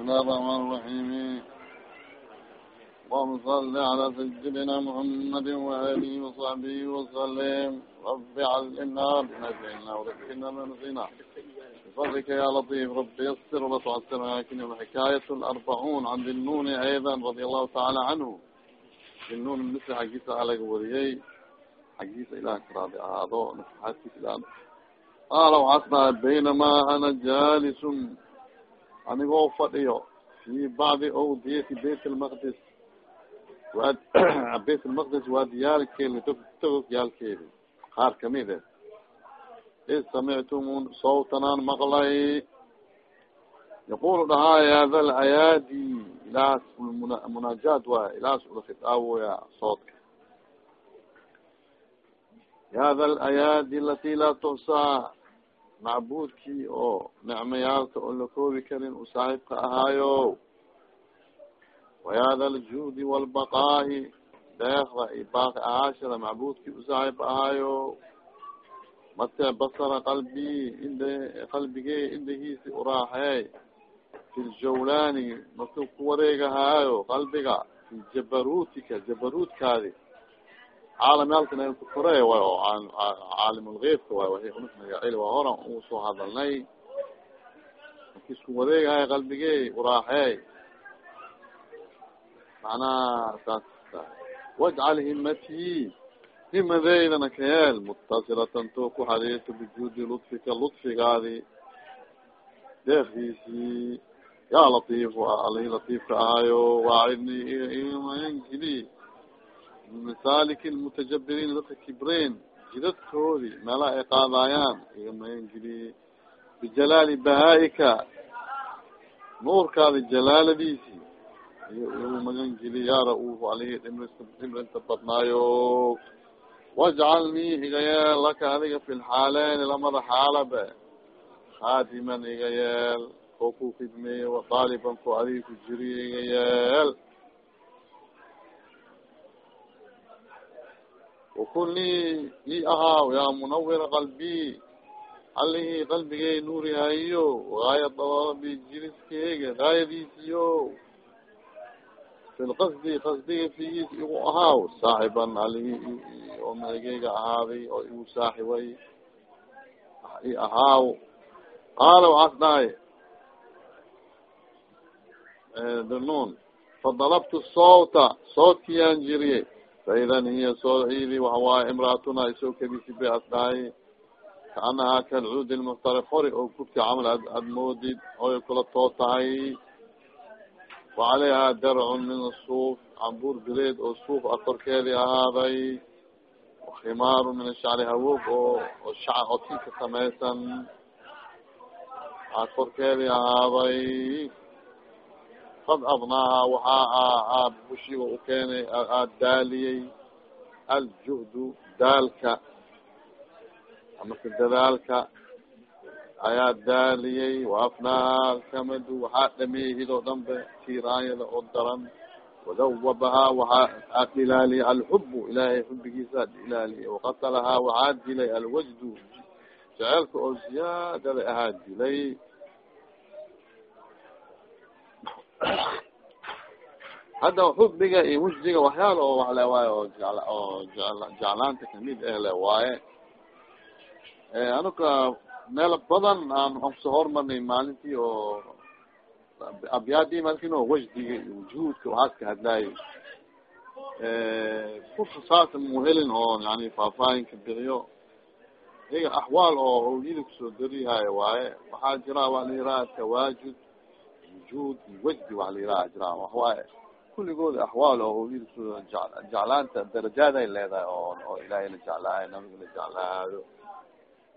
الله الرحمن الرحيم اللهم صل على سيدنا محمد وآله وصحبه وسلم رب علمنا ربنا فهمنا وذكرنا ما نسينا بفضلك يا لطيف رب يسر ولا تعسر لكن الحكاية الأربعون عن ذي النون أيضا رضي الله تعالى عنه ذي النون مثل حقيسة على قوريي حقيسة إلى كرابي هذا نفحاتك الآن قال وحسنا بينما أنا جالس anigoo fadhiyo fi bacdi awdiyati bayt lmaqdis bayt lmaqdis waadiyaalkeedi togog yaalkeedi qaar ka mid e id samictum sawtanaan maqlay yaqulu dhahaa hada layaadi ilaas munaajaad waay ilaas ula khitaaboya soodka hada alayaadi alati laa tuxsaa macbuudkii oo nicmayaalka oo la koobi karin u saaxibka ahaayo wayada aljuudi walbaqaa'i deekda i baaqi ahaashada macbuudkii u saaxib ahaayo mate basara qalbi ind qalbigey indahiisi uraaxeey fi ljawlaani marku ku wareegahaayo qalbiga fi jabaruutika jabaruutkaadi caalamyaalkan kukore way oo caalimulgeybka waay waay unas magaceli waa horan uu soo hadalnay marki isku wareegahay qalbigey uraaxey macnaha saas wajcal himatii himadeydana ka yeel mutasilatan to ku xariirto bijuudi ludfika ludfigaadi deefdiisii yaa latiif alihi latiifka ahaayo waacidni imankili misaaliki lmutajabiriin dadka kibreen jidadkoodi meelaha ay qaadayaan iga magangeli bijalaali bahaa-ika nuurkaadi jalaaladiisi iyo igu magangeli yaa ra'uuf alihi dhimrinta badnaayo wajcalnii iga yeel laka adiga fi lxaaleyn lamada xaalabe khaadiman iga yeel koo ku khidmeeye wadaaliban ko adiga ku jiriya iga yeel wakun lii i ahaaw yaa munawira qalbi alihi qalbigey nuurihayo gaaya dalabi jiriskeyga gaayadiisiyo fi lqasdi qasdiga figiis igu ahaaw saaxiban alihi oo meegeyga ahaaday oo igu saaxibay i ahaaw qaala waxaas dhahay dnun fadalabtu sawta sawtkiyaan jiriyey faidan hiya soocidi waxawaaye imraatuna isoo kadisi bay as dhahay kaanahaa kalcuudi lmuxtari hori oo kudka camal ad ad moodid oy kula too tahay wacalayhaa darcun min suuf cambuur bireed oo suuf a korkeedi ahaaday khimaaru min ashacri hawoog oo oo shac oo tinka samaysan a korkeedi ahaaday qad adnaaha waxaa bushiga u keenay aad daaliyey aljuhdu daalka. Amase dadaalka. Ayaa daaliyey waafnaaha alkamadu waxaa dhameeyhid oo dhan be tiiraanyada oo daran. Wadawabahaa waxaa aad ilaaliyay alxubu ilaahay xubigiisa ad ilaaliyay waqatalahaa waxaa dilay alwajdu. Jeceelka oo ziyaadada ahaa dilay hadda xubbiga iyo wujdiga waxyaala oo wax le waaye oo jecl oo jeclaanta ka mid eh le waaye. Anuka meel badan aan ku soo hormarnay maalintii oo abyaadii malkin oo wajdiga iyo wujuudka waxaas ka hadlaayo kurka saasa muhelin oo yani faahfaahinka bixiyo. Iyaga axwaal oo hawliyada ku soo darihayo waaye waxaa jira waa la yiraha tawaajud wujud iyo wajdi wax la yiraha jira waxwaaye kulligooda axwaal oo jeclaanta darajaad ay leedahay oo oo ilaahay la jeclaayo nabiga la jeclaado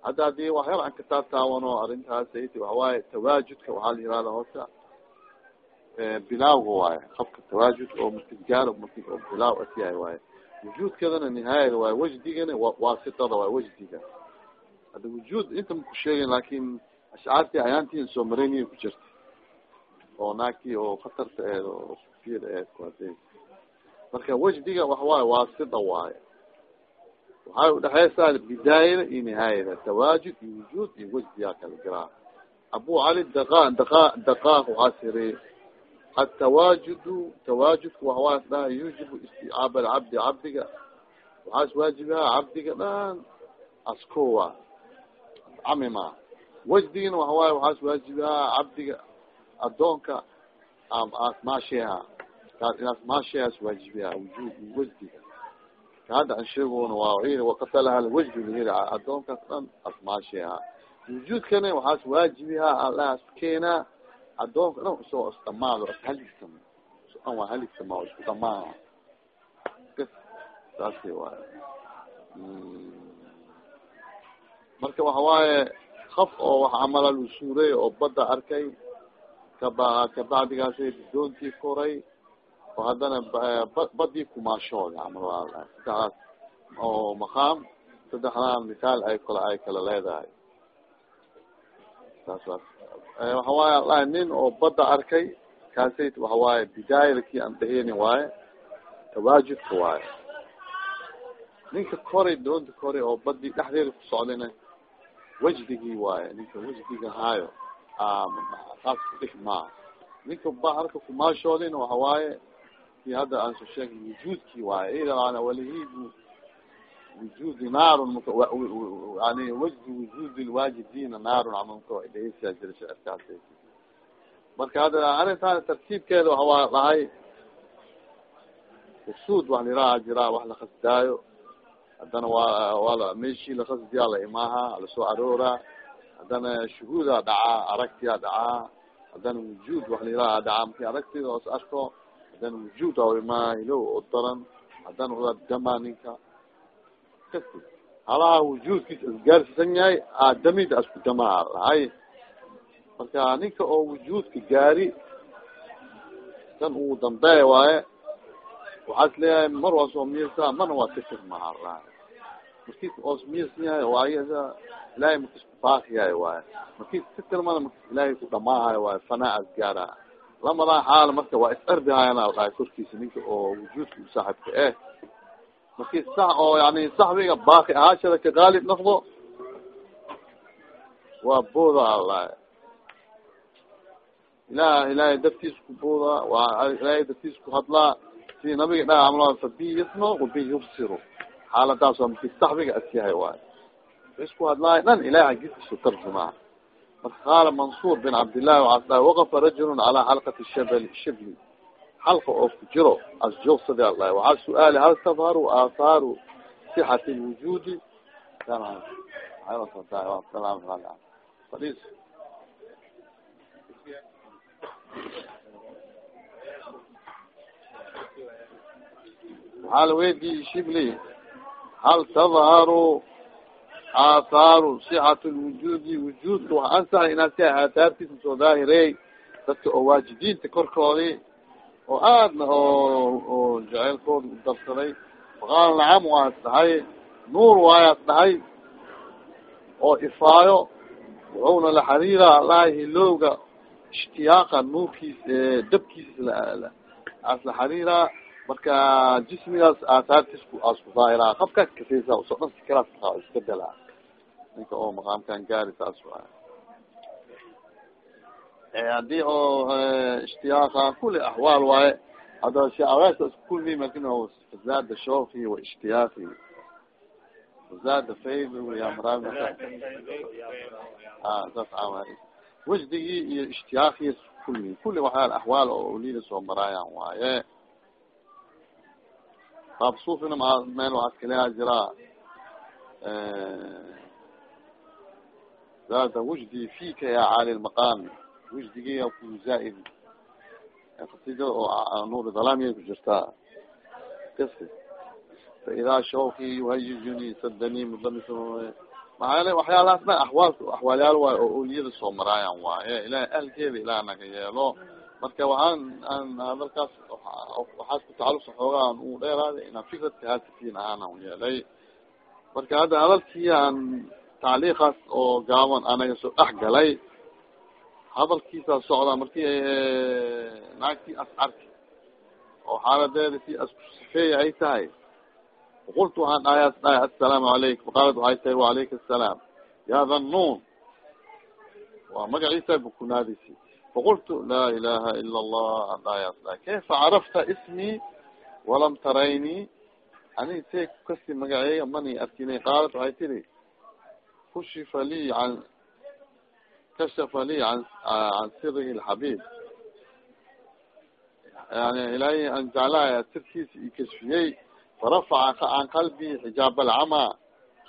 hadda haddii waxyaala aan kataataawano arrintaas ayti waxawaaye tawaajudka waxaa la yirahda horta bilaawga waaye qabka tawaajud oo markigaalo marki oo bilaaw asyahay waaye wujuudkadana nihaayada waaye wajdigana waasitada waaye wajdiga hadda wujuud inta maku sheegin laakin ashcaartii ayaantiin soo mareyniya ku jirta oo naagtii oo khatarta eed oo sufiyada eed kuade marka wajdiga waxawaaye waasida waaye waxay udhexeysaa bidaayada iyo nihaayada tawaajud iyo wujuud iyo wajdiyaa kala jiraa abu cali daqa daqa daqaaq waxaa siri atawaajudu tawaajudka waxawaas dhaha yujibu isticaab alcabdi cabdiga. Waxaas waajibaha cabdiga dhan askowa camima wajdigina waxawaaye waxaas waajibaha cabdiga adoonka asmaasheha kaas inaas maashehaas waajibaha wujud wajdiga kahadda an sheegona waa wakatalaha wajdi lahiri adoonkaas dhan asmaasheha wujuudkana waxaas waajibiha alaas keenaa adoonka dhan u soo isdhamaado ishaligtamo an waa haligtama isku dhamaa saasi waay marka waxa waaye kaf oo wax camalal usuuray oo badda arkay kaba kabacdigaas doontii koray oo haddana badii kumaashooda camal saddexdaas oo maqaam saddexdaan mithaal ay kala ay kala leedahay saas waxa waaye alahi nin oo badda arkay kaasay waxa waaye bidaayada kii aan dheheyni waaye tawaajudka waaye ninka koray doonta koray oo badii dhexdeeda ku socdayna wajdigii waaye ninka wajdiga haayo saas kudhig maa ninka baharka kumaashoodina waxa waaye ki hadda aan soo sheegay wujuudkii waaye ida walihibu wujudi naarun yani wajdi wujudi lwaajidina naarun camalka dhegeysaa jira shicirkaas marka hadda arrintaan tartiibkeeda waxawaa dhahay usuud wax liraha jiraa wax lakasdaayo haddana waa waa meeshii lakasdiyaa la imaaha la soo aroora haddana shuhuuda dhacaa aragtiyaa dhacaa haddana wujuud wax liraha dhacaa marki aragtida os arko haddana wujuud awimaa hilow oo daran haddana uda dama ninka kasi halaha wujuudkiisa isgaarsiisan yahay aadamida asku damaa lahay marka ninka oo wujuudka gaari kan uu dambeeya waaye waxaas leeyahay mar waa soo miirsa marna waa kafir maha markis oos miirsan yahay waay ilahay markis kubaaki yahay waaye markis katilmana markis ilaahay ku dhamaahayo waaye fanaa-as gaara lamadaa xaal marka waa is ardihayana dhahay korkiisa ninka oo wujuudka usaaxibka eh marki sax oo yani saxbiga baaki ahaashada ka gaalib noqdo waa booda alahi ilah ilahay dartiis ku booda waa ilahay dartiis ku hadlaa si nabiga dha amla fabi yasmo wabi yubsiru xaaladaas waa marki saxbiga asyahay waayo isku hadlaayo dhan ilahay xagiiskiisu tarjumaa marka qaala mansuur bin cabdillahi waxaas dhahay waqafa rajulu calaa xalqati shabl shibli xalqa oo ku jiro as joogsada alahi waxaa su'aali hal tadharu aahaaru sixati lwujuudi waxaa la weydiiyey shibli hal tadharu aahaaru sixat lwujuudi wujuudka waxa ansaxay inaad si aathaartiisa soo daahirey dadka oo waajidiinta korkoodii oo aadna oo oo jaceylkooda u darsaday faqaala nacam waas dhahay nuur waayaas dhahay oo ifaayo wuxuuna la xariira alahi hilowga ishtiyaaqa nuurkiis dabkiis as la xariiraa marka jismigaas aasaartiisku asku daahiraa qafkaas kasaysa u soo dhan sikalaas iska dalaa ninka oo maqaamkan gaari saas waay haddii oo ishtiyaaqa kuli axwaal waaye hada shaawesa isku kulmi laakiin zaada shooki wa ishtiyaaqi zaada fayd yamra saas caaway wajdigii iyo ishtiyaaqi kulmi kuli waxyaal axwaal oo ulida soo maraayan waaye baab suufina ma meel waxaa iskaleha jiraa zaada wujdi fika ya cali lmaqaami wujdigiya ku zaaid qasida oo nuur dalaamiya ku jirtaa kasi faidaa shawki yuhayijuni sadani mudlamis maxaa yele waxyaalahaas dhan axwaal axwaalyaal waayo oo oliyada soo maraayan waaye ilahay ahlkeeda ilaah naga yeelo marka waxaan aan hadalkaas waxaas ku tacalusa xoogaan u dheeraaday inaan fikradka haasifiin ahaanan yeelay. Marka hadda hadalkii aan tacliiqaas oo gaaban anaga soo dhex galay hadalkiisaa socdaa marki naagtii as arki oo xaaladeeda si asku sifeeya ay tahay. Qultu waxaan dhahayaas dhahay assalaamu calaykum faqaalat waxay tahay wacalayka assalaam. Ya dhannuun waa magaciisa bukunaadisi faqultu laa ilaha ila allah adayas kayfa carafta ismii walam tarayni ani se kasi magaceeya mani arkinay qaalat waxay tiri kushifa li an kashafa li an can sirihi lxabib yani ilaahay an jeclaaya sirkiisa i kashfiyey farafaca can qalbii xijaab alcamaa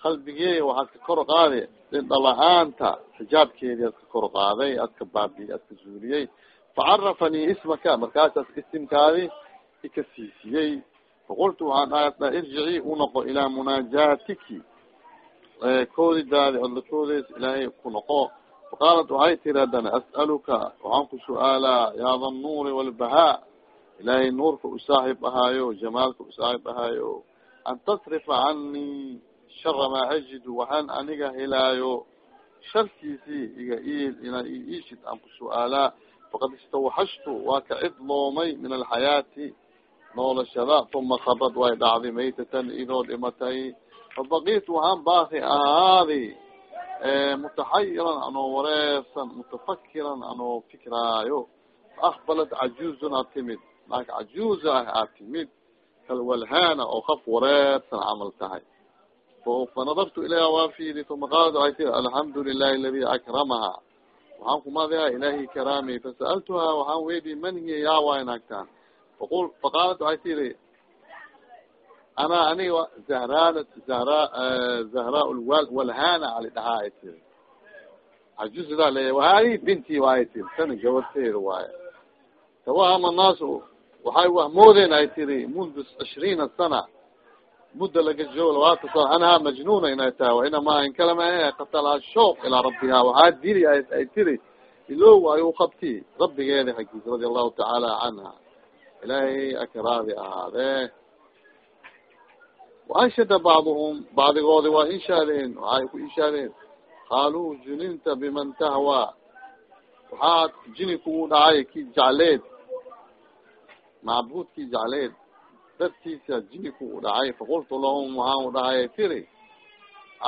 qalbigey waxaad ka kor qaade dhindhala-aanta xijaabkeedi ad ka kor qaaday ad ka baabi ad ka zuuliyey. Facarafanii ismaka markaasaas isimkaadi ika siisiyey. Faqultu waxaan aasda irjici unoqo ilaa munaajatiki koodidaadi odla koodeys ilaahay ku noqo. Faqaalat waxay tiri haddana as'aluka waxaan ku su'aalaa yaada nuuri walbahaa ilaahay nuurka u saaxib ahaayo jamaalka u saaxib ahaayo an tasrifa canii shara maa ajidu waxaan aniga helaayo sharkiisii iga inaa iishid aan ku su'aalaa. Faqad istawxashtu waa ka cid loomay min alxayaati noolashada. Uma kabad way dhacday maytatan idoo dhimatay. Fabakitu waxaan baaki ahaadi mutaxayiran anoo wareersan mutafakiran anoo fikraayo. Faakbalat cajuzun aad timid. Naaka cajuuza ah aad timid. Kalwalhana oo kaf wareersan camal tahay fanadartu ilayha waa fiiri uma qaalat waxay tii alxamdu lilahi aladi akramaha waxaan kumadayaa ilahi karaamay fasa'altuha waxaan weydi man hiya yaa waay naagtaan faqul faqaalat waxay tiri ana aniga zahran zahra zahra lwal walhana ali dhahaa ay tiri cajuzdaa leeya wahadi binti waay tiri tani gabarteeda waaye tawahama naasu waxay wahmoodeen ay tiri mundu cishriina sana mudda laga joogo labaatan sana anhaa majnuna inay tahay wainama in kalama qatalaa shooq ilaa rabbiha waxaa dili ay tiri ilow ayuu qabti rabbigeeda xaggiisa radia allahu tacaala canha ilaahay akaraadi ahaadee waanshada bacduhum bacdigoodi waa inshaadeen waxay ku inshaadeen qaaluu juninta biman tahwa waxaad jini kugu dhacay ki jecleed macbuudkii jecleed dartiisa jini kugu dhacay faqultu lahum waxaan u dhahay tiri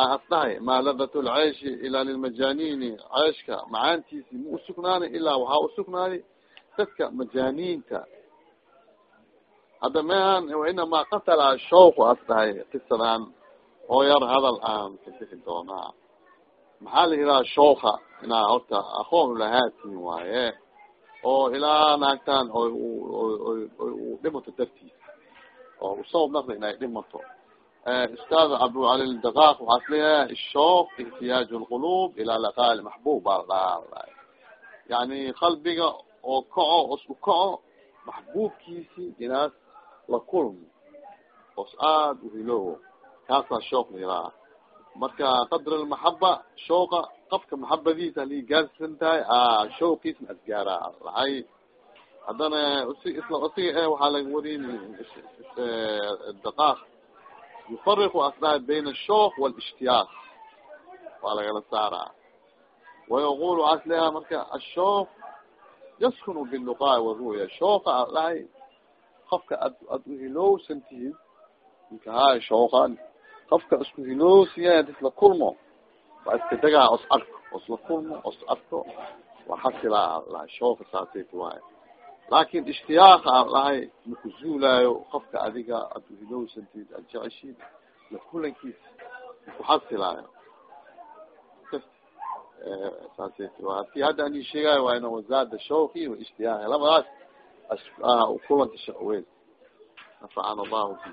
as dhahay maa ladat lceyshi ilaa lilmajanini ceeshka macaantiisi ma usugnaani ilaa waxaa usugnaani dadka majaaniinta hadda mehan inamaa qatala shawku as dhahay kisadan oo yar hadal aan ka bixi doonaa maxaa la yidhaha shooka inaa horta aqoon lahaatiin waaye oo ilaa naagtaan o u dhimato dartiisa oo usabab naqda inay dhimato ustaad cabdicali daqaq waxaas leeyahay shook ihtiyaaj lqulub ilaa liqaa maxbub baa ladhaha yani qalbiga oo kaco osku kaco maxbuubkiisi inaas la kulmo os aad uhiloowo kaasaa shook la yidhaha marka qadr lmaxaba shooqa qofka maxabadiisa halii gaarsan tahay shooqiisna asgaara lahay haddana isla eh waxaa laga warin daqaaq. Yufariqu asdaa bayn ashook walishtiyaq waa lagala saaraa. Wayaqul waxaas leeyaha marka ashook yaskunu biluqaa waruya shooqa a dhahay qofka ad ad uhilowsan tihid ninka hay qofka isku hiloosiya isla kulmo waa iska degaa os arko osla kulmo os arko waa xasilaa lahay shooka saasay kuwaay laakin ishtiyaaqa aan dhahay makuzuulaayo qofka adiga ad uhilowsantid ad jeceshid la kulankiisa kuwa hadki hadda ani sheegaayo waa ina wazaada shooki wa ishtiyaaqi labadaas kulanta shaweed nafacana allahu bi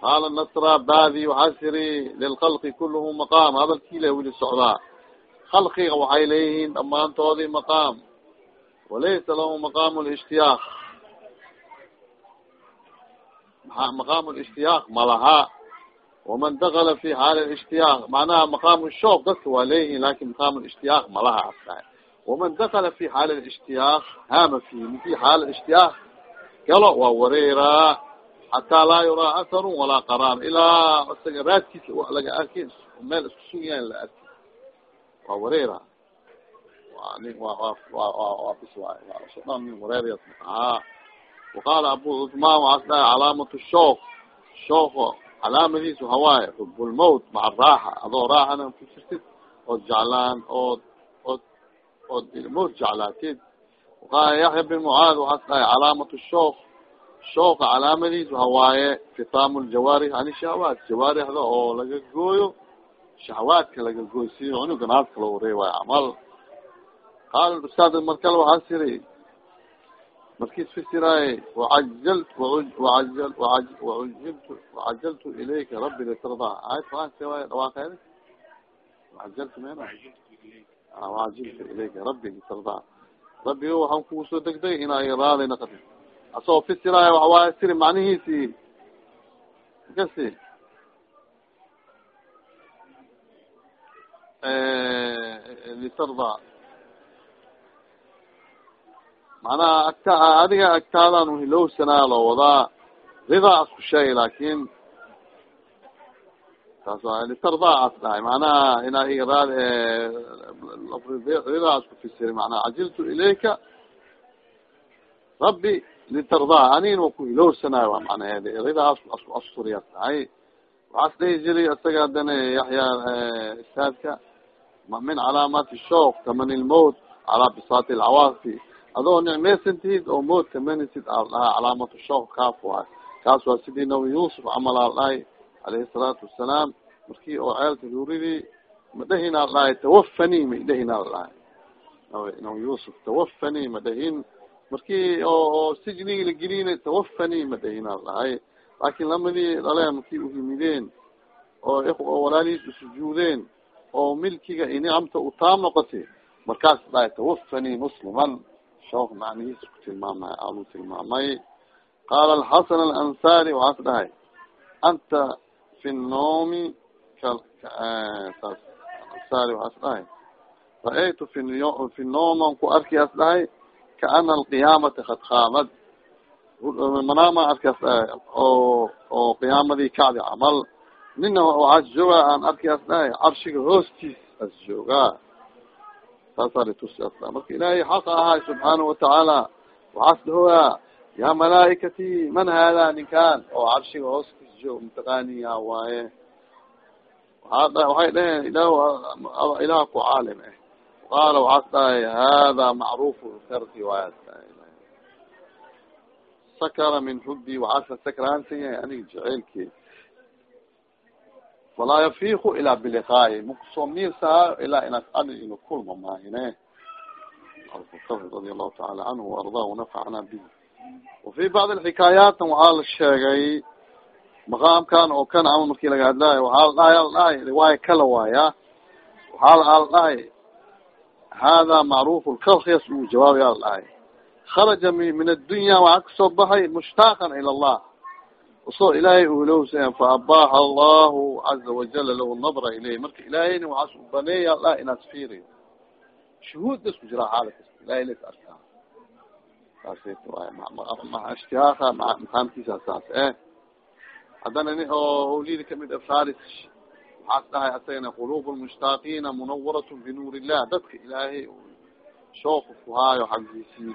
qaala nasra badi waxaa siri lilkhalqi kulluhu maqaam hadalkiila wili socdaa khalqiga waxay leeyihiin dhamaantoodii maqaam walaysa lahu maqaamu lishtiyaaq maqaamu lishtiyaaq malaha waman dakala fi xaali lishtiyaaq macnaha maqaamu shook dadka waa leeyihiin laakiin maqaamu lishtiyaaq malaha asdahay waman dakala fi xaali lishtiyaaq haama fi fi xaali lishtiyaaq galo waa wareeraa xataa laa yuraa atharu walaa qaraar ilaa isaga raadkiisa laga arki meel isku sugayan la arki waa wareera waa bis waay dhan nin wareerayas aa waqaala abu cuthmaan waxaas dhahay calaamatu shook shooko calaamadiisu hawaaye xub lmowt maca raaxa adoo raaxana ku jirtid ood jeclaan ood ood ood mood jeclaatid waqaala yaxya bin mucaad waxaas dhahay calaamat shook shooka calaamadiis waxa waaye fitaamu ljawaarih ani shahawaat jawaarixda oo laga gooyo shahawaadka laga gooyo si cunuga naaska loo reewayo camal qaala ustaad markale waxaa siri markiis fasiraaye wacajalt waajal waajiltu wacajaltu ilayka rabbi litardaa ayad quraanka waay dhawaaqeeda wacajaltu mena waajiltu ilayka rabbi litardaa rabbi waxaan kugu soo degday inaa raali naqdi asagoo fasiraayo waxa waaye siri macnihiisi kasi litardaa macnaha agta adiga agtaadan hilowsanaa loo wadaa ridaa asku sheegay laakin taas litardaa as dhahay macnaha inaa iga raali ridaa asku fisiray macnaha cajiltu ilayka rabbi litardaa anin wa ku hilowsanaayo waa macnaheedi ridaa asku asturiya tahay waxaas dhihi jiray isaga hadana yaxya istaadka min calaamaati shook tamani lmowt calaa bisaati lcawaasi adoo nicmaysantiid oo mood tamanisid aal dhaha calaamatu shook kaaf waay kaas waa sidii nabi yuusuf camal aal dhahay alayhi salaatu wasalaam markii oo ceelka ruuridii madhahin aal dhahay tawafani madhahin aal dhahay nabi yuusuf tawafani madhahin markii oo sijnigi la gelina tawafani madhahin aal dhahay laakin lamadii dhale markii uhimideen oo oo walaalihiis usujuudeen oo milkiga inicamta u taam noqotay markaas dhahay tawafani musliman shook macnihiis ku tilmaamay alu tilmaamay qaala alxasan alansari waxaas dhahay anta fi noomi ansari waxaas dhahay ra'aytu fi nooman ku arkiyaas dhahay kaana alqiyaamata kad qaamad manaama arkaas dhahay oo oo qiyaamadii kacdi camal nina waxaas joogaa aan arkiyaas dhahay carshiga hoostiis as joogaa saasaa litusi asla marka ilaahay xaqa ahay subxaana watacaala waxaas dhahoyaa yaa malaaikati man hada ninkan oo carshiga hooskiis joog mataqaaniya waaye waa waxay dhaheen ilah ilaah ku caalim ah qaala waxaas dhahay hada macruuf sardi waayas sakara min xubi waxaasa sakraansan yahay aniga jaceylkeed falaa yafiku ilaa biliqaayi makusoo miirsaha ilaa inaas ani inu kulma maahine radi allahu taala canhu waardah wanafacna bihi wafi bacdi alxikaayaatna waxaa la sheegay maqaamkan oo kan camal markii laga hadlaayo waxaa la dhahay ala dhahay riwaaya kala waaya. Waxaa ala dhahay hada macruf lkalkhias uu jawaabaya la dhahay kharaja min addunya waxaa ka soo baxay mushtaakan ila allah u soo ilaahay ulowsa faabaaxa allahu caza wajala lahu nadra ilayh marka ilaahayna waxaas u baneeya lah inaas fiiriyo. Shuhuud isku jiraa xaala kasta. Ilahay las arkaa saasayt waay maa ishtihaaka maqaamkiisa saas eh? Haddana ni oo hawliyada ka mid a faris waxaas dhahay asagana qulub lmushtaaqiina munawarat binuur illah dadka ilaahay shooka ku haayo xaggiisii.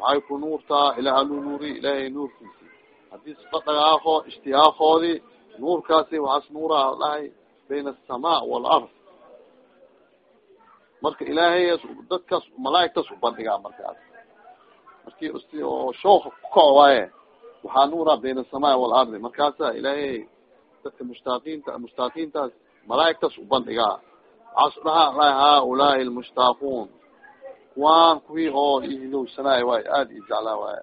Waxay ku nuurtaa ilaah alu nuuriy ilaahay nuurkiisi haddii sifa dhagaaqo ishtiyaaqoodi nuurkaasi waxaas nuuraa dhahay bayna asamaa waalard marka ilaahay dadkaas malaaigtaas ubandhigaa markaas marki oo shooka kukaco waaye waxaa nuuraa bayna asamaa waalardi markaasa ilaahay dadka mushtaaqiinta mushtaaqiintaas malaaigtaas ubandhigaa waxaas dhahaa dhahay haaulaai lmushtaaquun kuwaan kuwii oo ihilowsanaay waay aada i jeclaa waay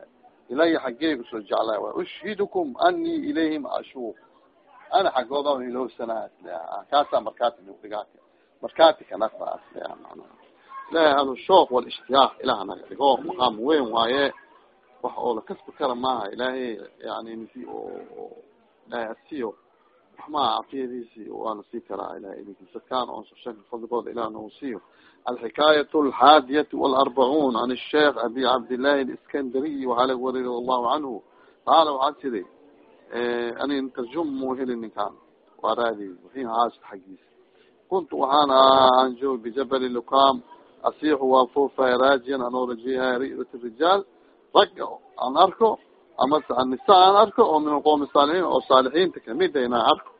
ilaya xaggeyga u soo jeclaa waay ushhidukum ani ilayhim ashuuq ana xaggooda hilowsanaa kaasaa markaati dhigaa markaati kanasa asleya manaa ilahay ahlu shook walishtiyaaq ilaah naga dhigo maqaam weyn waaye wax oo la kasbi kara maaha ilaahay yani oo ilahay asiyo waxmaa cafiyadiisi waana sii karaa ilahay idinkiisa kaan oo shaka fadligooda ilah nagu siiyo. Alxikaayat alxaadiyat walarbacuun an sheekh abi cabdillahi aliskandariy waxaa laga wariy radi allahu canhu qaala waxaa tiri anin tarjum mu heli ninkaan? Waa raadi wixii haas xaggiisa kuntu waxaan ahaa aan joog bijabali lukam asiixu waa foofay raajiyan anoo rajiyahay ri'at rijaal. Rag aan arko amase annisa aan arko oo min alqowmi saalixiin oo saalixiinta kamida inaan arko.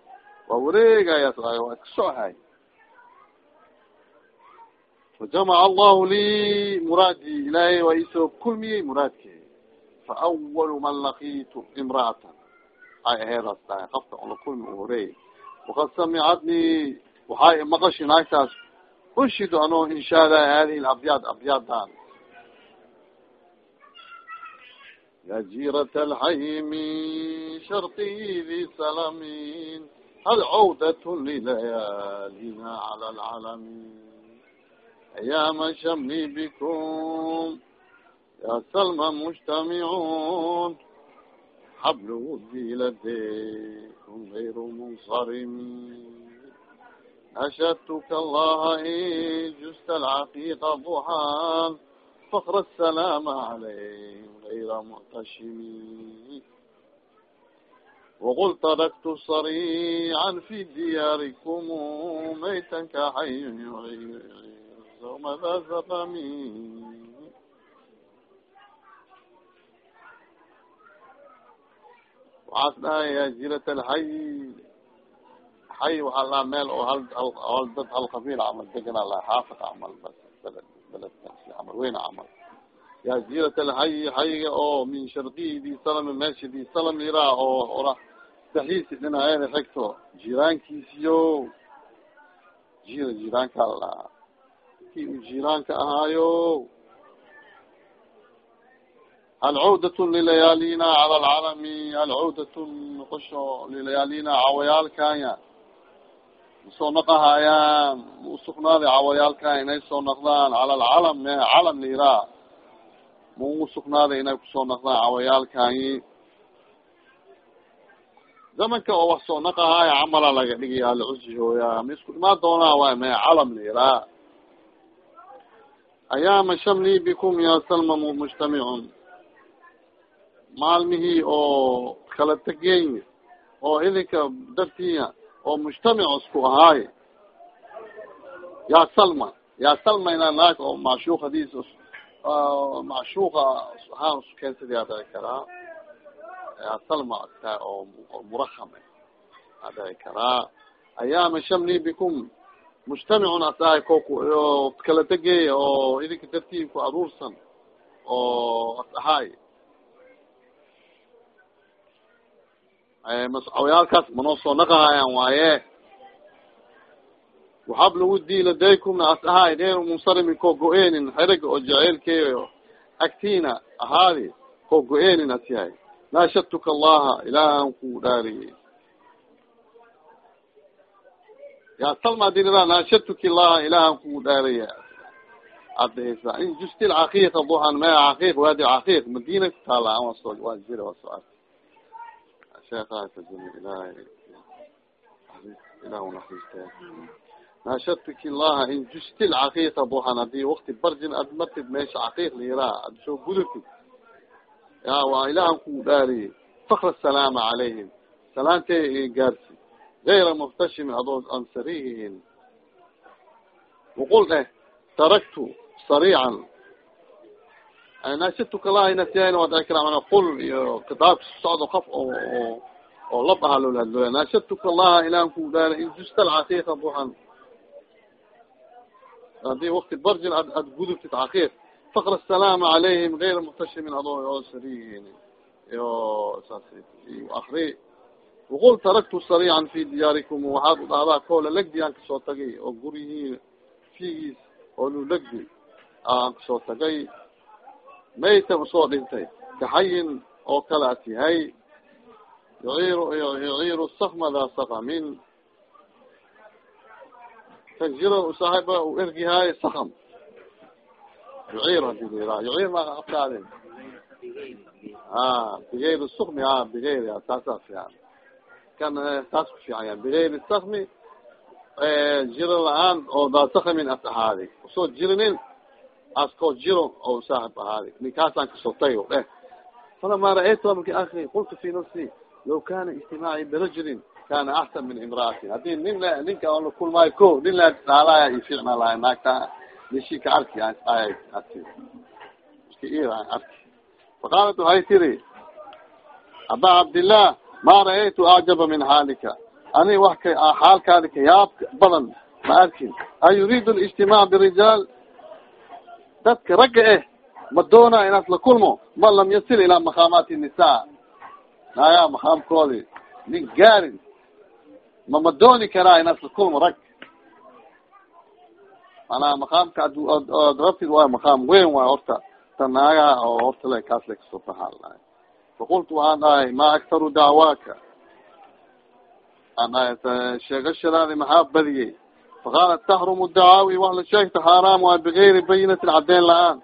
Waa wareegayaas waa iska sohay fajamaca allahu lii muraadi ilaahay waa isoo kulmiyey muraadkey faأwalu man lakitu imra'atan. Ay aheedaas dahay kafka on la kulmi u horeey wakad samicadnii waxaa maqashi naagtaas unshidu anoo inshaada hadihi abyaad abyaadan ya jirat alxay min sharطi di salamin hal cawdat lilayaalina cala alcalamin ayaama shamni bikum ya salma mujtamicuun xabl wudi ladaykum gayru munsarim ashadtuka allaha in justa fakra asalaama calayhim gayra muctashimi waqul taraktu sariican fi diyaarikum maytan kaxayn mada saqami waxaas dhahay ya jirat alxay xay waxaa lahaa meel oo hal hal dad hal qabiil camal degana laha xaafid camal bas beled beled camal weyna camal ya jirat alxay xayga oo min shardihi di salami meesha di salam iraa oo ora daxiisi dhinaceeda xigto jiraankiisiyo jira jiraankaa la kii u jiraanka ahaayo alcawdat lilayaalina cala alcalami alcawdat noqosho lilayaalina cawayaalkanya masoo naqahayaan ma usugnaaday cawayaalkanya inay soo naqdaan cala alcalam me calam liraa ma ugu inay ku soo naqdaan cawayaalkanyi zamanka oo wax soo naqahaya camala laga dhigaya alcusihooya ma isku imaan doonaa waay me calam liraa ayaama shamli bikum ya salma mujtamicun maalmihii oo kala tegeyn oo idinka dartiya oo mujtamic isku ahaay yaa salma yaa salma inaa naag oo macshuuqadiis macshuuqa ahaan iskeensadi aa dhici karaa yaa salma taa oo murakame aa dhici karaa ayaama shamli bikum? Mujtamicun asahay ko kala tegeey oo idinka dartii ku aruursan oo as ahaay mascawyaalkaas manoo soo naqahayaan waaye? Waxaab lagu diila daykumna as ahaay dheer munsarimin koo go-eenin xeriga oo jaceylkeeyo agtiina ahaadi koo go-eenin as yahay. Naashadtuka allaha ilaahan ku dhaariyey ya salma dirira naashadtuki allaha ilaahan ku dhaariya adhesa in justi lcaqiiqa duhan ma caqiiq waadi caqiiq madina kutaala waa jira waa so ilah naxariiste naashadtuki allaha in justi lcaqiiqa duhan haddii wakti barjin ad martid meesha caqiiq liraa ad soo gudurtid ya waa ilaahan ku dhaariyey fakra asalaama calayhim salaantee gaarsi gayra muhtashimin adoo aan sariihihin waqul dheh taraktu sariican inasiyan waa dhici kara mana qul iyo kitaabka socdo qof oo oo oo lab ahaa loola hadlooya naashadtuka allaha ilahan ku dhaara in justa alcaqiiqa buxan haddii wakti barjin ad ad gudubtid caqiiq. Fakra asalaama calayhim gayra muhtashimin adoo oo sariihihin iyo saas akri waqul taraktu sariican fi diyaarikum waxaad u dhahdaa koola legdi aan ka soo tagay oo guryihiin figiis oo lulegdi aan ka soo tagay maytan u soo dhintay. Kaxayin oo kale at yahay. Yuciiru yuciiru sakma daa sakamin kan jiro saaxiba u ergihaay sakam yuciir haddii layiraa yuciir ma afkaadin. A bigayr sukmi a bigayr taasaa fiican kan taas ku fiican ya bigayr sakmi jiro la'aan oo daa sakamin as u soo jirinin askoo jiro oo saaxib ahaadi ninkaasaan ka soo tago dheh falama ra'aytu marki akri qultu fi nafsi law kana ijtimaaci birajulin kana axsan min imraatin haddii nin ninka on la kulmaayo ko nin la dhaalaya i fiicna lahay naagta nishi ka arki ay arki arki faqaalat waxay tiri aba cabdillah ma ra'aytu acjaba min xaalika ani wax ka xaalkaadi ka yaab badan ma arkin. A yuriidu lijtimaac birijaal dadka ragga eh ma doonaa inaas la kulmo? Man lam yasil ilaa maqaamaati nisa naayaa maqaamkoodi nin gaarin. Ma ma dooni karaa inaas la kulmo rag? Manaa maqaamka ad rabtid waay maqaam weyn waay horta. Ta naagaha oo horta le kaas le ka soo baxaa faqultu waxaan dhahay ma aktaru dacwaaka? Aan dhahay sheegashadaadi maxaa badiyey faqaalat taxrumu dacaawi wax la sheegta xaaraam waay bigayri bayinatin caddeyn la'aan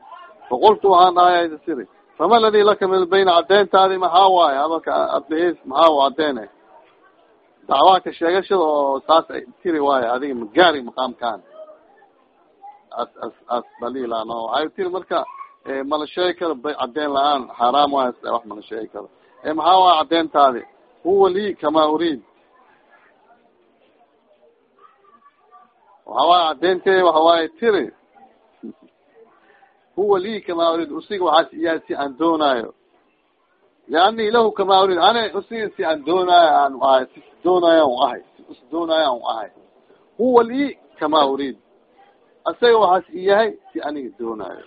faqultu waxaan dhahay siri fama aladi laka min albayn caddeyntaadi maxaa waaye hadalka adbahis maxaa u caddeene dacwaaka sheegashada oo saas ay tiri waayo adiga magaari maqaamkaan as as as daliilan o waxay tiri marka mala sheegi karo bay caddeyn la'aan xaaraam waay wax mala sheegi karo e maxaa waaya caddeyntaadi huwa lii kamaa uriid waxa waaya caddeynteedi waxa waaye tiri. Huwa lii kamaa uriid usiga waxaas iyaa si aan doonaayo. Liani lahu kamaa uriid ana usiga si aan doonaayo aan ahay si doonaayo an ahay si us doonaayo an ahay. Huwa lii kamaa uriid asaga waxaas iyahay si aniga doonaayo.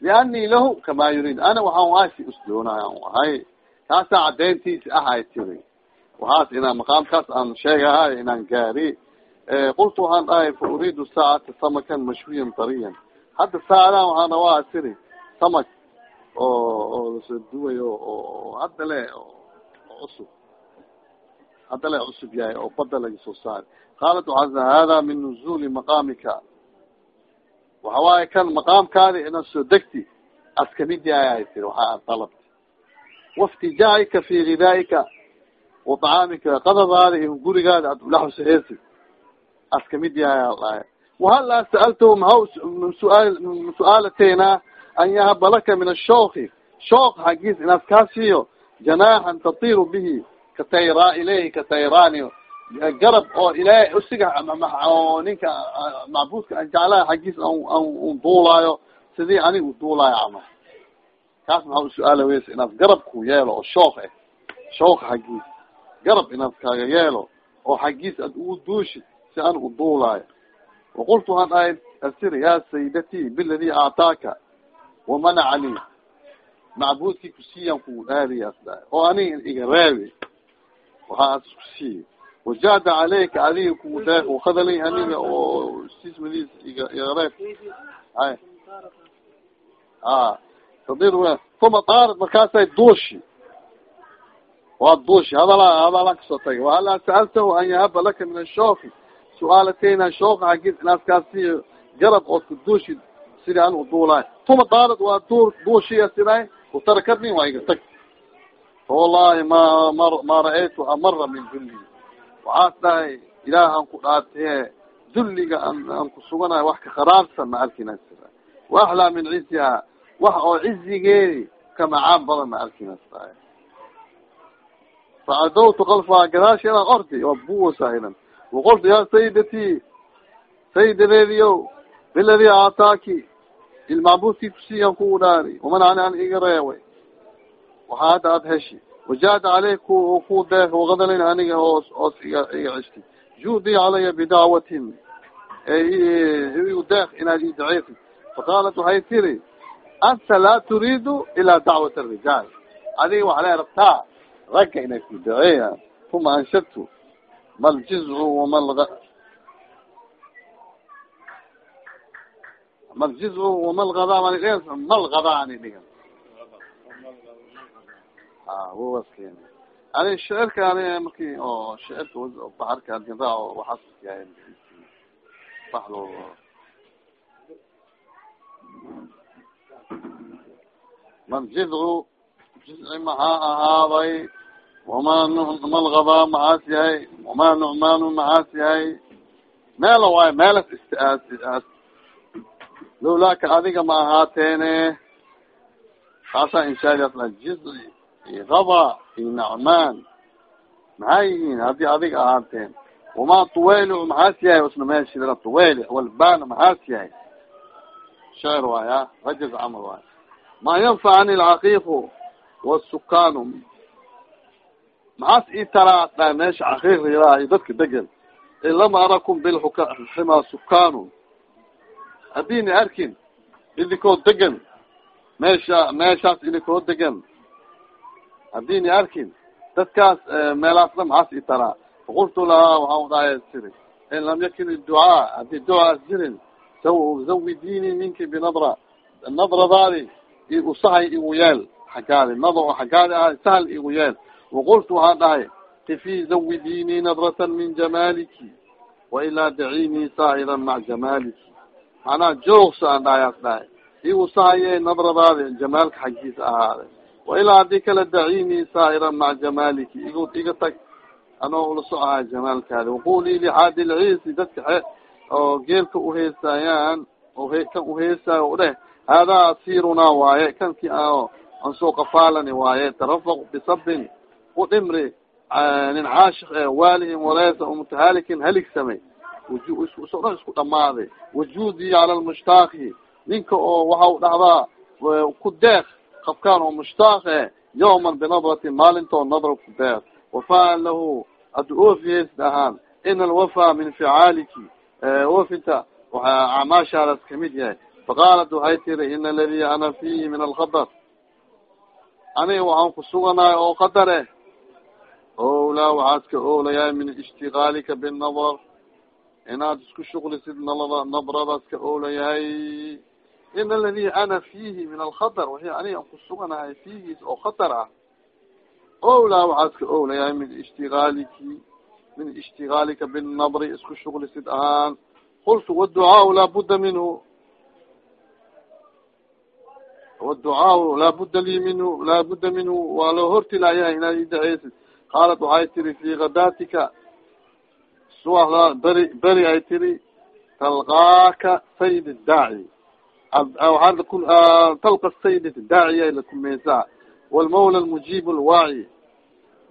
Liani lahu kamaa yuriid ana waxaan ahay si us doonaayo an ahay. Taasaa caddeyntiisi ahay tiri. Waxaas inaan maqaamkaas aan sheegahay inaan gaari qultu waxaan dhahay fa uriidu saacata samakan mashwiyan tariyan hadda saacadahan waxaan rabaa tiri samak oo oo la soo duwayo oo hadda le cusub hadda le cusub yahay oo bada laga soo saari qaalat waxaa hada min nuzuli maqaamika waxa waaye kan maqaamkaadi ina soo degti as ka mid tiri waxaa ad dalabti waftijaacika fi gidaaika wa طacaamika qadadaada iyo gurigaada ad ulaxusaheesi as ka mid yahay alahay wahallaa sa'altahu maha suaal su'aalateena an yahaba laka min ashooki shook xaggiis inaad kaa siiyo janaaxan tatiru bihi katayra ilayhi katayrani garab oo ilaahay usiga oo ninka macbuudka an jeclaha xaggiis an duulaayo sidii anig u duulaayo camal kaas maxaa u su'aala weysa inaad garab ku yeelo oo shook eh shooka xaggiis garab inaad kaaga yeelo oo xaggiis ad ugu duushid si an u duulaayo waqultu waxaan dhahay asir ya sayidati biladi actaaka wamanacani macbuudkii kusiiyan ku aadiyaas dhahay oo aniga iga raabi waxaas kusiiye wajada caleyka adiga kugu ukadalay aniga oo sismadiis iga iga reeb. Ay. A tadir uma daarad markaasay duushi. Waa duushi. Hadala hadalaan ka soo tagay. Wahala sa'altahu an yahaba laka min ashooki su'aalateyna shooka xagis inaas kaa siiyo garab ood ku duushi sidii an uduulaay tuma daarad waa du duushiya siday utarakadni waa iga tag wallahi ma ma ma ra'aytu amara min dulli waxaas dhahay ilaah aan ku dhaartee dulliga an aan ku suganayo wax ka kharaarsan ma arkinas wa axlaa min ciziha wax oo cizigeedi ka macaan badan ma arkinas dhahay facadawtu kalfaha gadaasheedan ordi waa buwasaahidan waqultu ya sayidati sayidadeediyo biladi aataaki ilmacbuudkii kusiiyan kugu dhaari wamanacni an iga reeway waxaa hadda aada heshi wajaada caleyk ku ku deeq wakadalin aniga oos oos iga iga ceshti judi calaya bidacwatin igu deeq inaad i daceysi faqaalat waxay tiri anta laa turiidu ilaa dacwat arijaal adiga waxa le rabtaa ragga inay ku daceeya uma anshadtu mal jizcu wamal mal jizcu wamal gadaa mal gadaa ani dhigan wawaskeen ani shicirka ani marki oo shicirka baxarka adinraa waxaas yahay baxdo mal jizcu jizci maxaa ahaaday wamaa mal gadaa maxaas yahay wamaa nucmaanu maxaas yahay meela waayo meelas ist lowlaaka adiga ma ahaateene kaasaa inshaadiasla jizci gaba iyo nacmaan maxaa yihiin haddii adiga ahaateen wamaa tuwayl maxaas yahay isna meeshidana tuwayl walbana maxaas yahay shecr waay a rajaz camal waay maa yanfacani alcaqiiqu wasukaanu maxaas ii taraa dha meesha caqiiqa yaraha iyo dadka degan in lam arakum bilxima sukaanu haddiina arkin idinkoo degan meesha meeshaas idinkoo degan haddiini arkin dadkaas meelaas dhan maxaas itaraa faqultu lahaa waxaan udhahay siri in lam yakin ducaa haddii ducaas jirin zawidini minki binadra. Nadradaadi usahay igu yeel. Xaggaadi nado xaggaadi ah sahal igu yeel waqultu waxaan dhahay kifi zawidini nadratan min jamaliki wailaa dacini saa'iran mac jamaliki macnaha joogsa aan dhahay igu sahaye nadradaadi jamaalka xaggiisa ahaaday wailaa haddii kala dacini saa'iran mac jamaliki igu iga tag anoo ula so ahay jamaalkaadi waquli lixaadi lciisi dadka oo geelka uheesaayaan kan uheesaayo o dheh haadaa asirunaa waaye kanki an soo qafaalani waaye tarafaq bisabin udhimri nin caashik e waalihin walesa mutahaalikin halig samay. So dhan isku dhamaaday wajudi cala lmushtaaki ninka oo waxa u dhahdaa ku deeq qafkaan oo mushtaaq e yawman binadratin maalintoo nadra ku deeq. Wafaan lahu haddu oofihees dhahaan ina alwafa min ficaaliki oofinta waxa acmaashaadas ka mid yahay. Faqaalat waxay tiri ina aladi ana fihi min alqadar. Aniga waxaan ku suganahay oo qadar eh owlaa waxaad ka oolayahay min ishtigaalika binadar inaad isku shuglisid nalada nabradaas ka oolayahay ina aladi ana fihi min alkhatar wixii aniga aan ku suganahay fiigiis oo khatar ah owlaa waxaad ka oolayahay min ishtigaaliki min ishtigaalika binadri isku shuglisid ahaan qultu wducaau laabuda minhu wducaau laabuda li minhu laabuda minhu waa loo hortilaayahay inaad idaceysid qaalat waxay tiri fi kadaatika suwa beri beri ay tiri talqaaka sayid daaci talqa sayid daaciya lakumeysaa walmawla mujiib lwaaci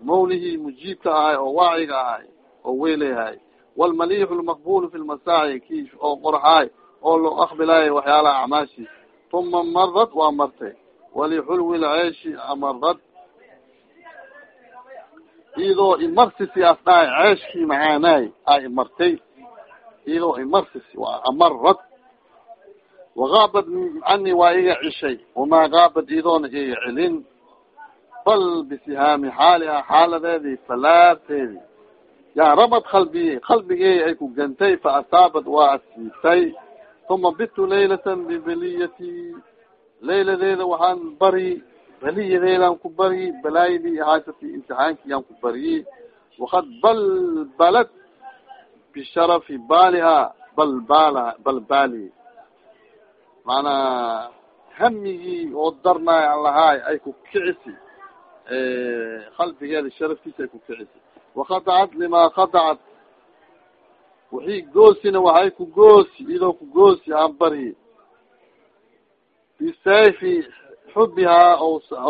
mawlihii mujiibka ahay oo waaciga ahay oo weylayahay walmalix lmaqbul fi lmasaaci ki oo qorxaay oo loo aqbilaaya waxyaalaha acmaashiis uma marad waa martay walixulwi lceeshi marad iyadoo imarsisi as dhahay ceeshkii macaanaay a imartay iyadoo imarsisi waa amarad wagaabad cani waa iga cishay wamaa gaabad iyadoona iga celin. Bal bisihaami xaaliha xaaladeedii falaarteedii yaa ramad qalbiyi qalbigey ay ku gantay fa asaabad waa asiibtay uma bitu laylatan bibaliyati layladeeda waxaan bari baliyadeedaan ku bari balaayadii haysati imtixaankiyaan ku bariyey wakad balbalad bisharafi baaliha balbala balbali maanaa hamigii oo darnaay an lahaay ay ku kicisi. Qalbigeeda sharaftiisa ay ku kicisi. Wakadacad limaa kadacad wixii goosina waxay ku goosi idoo ku goosi aan bari. Bisayfi xubihaa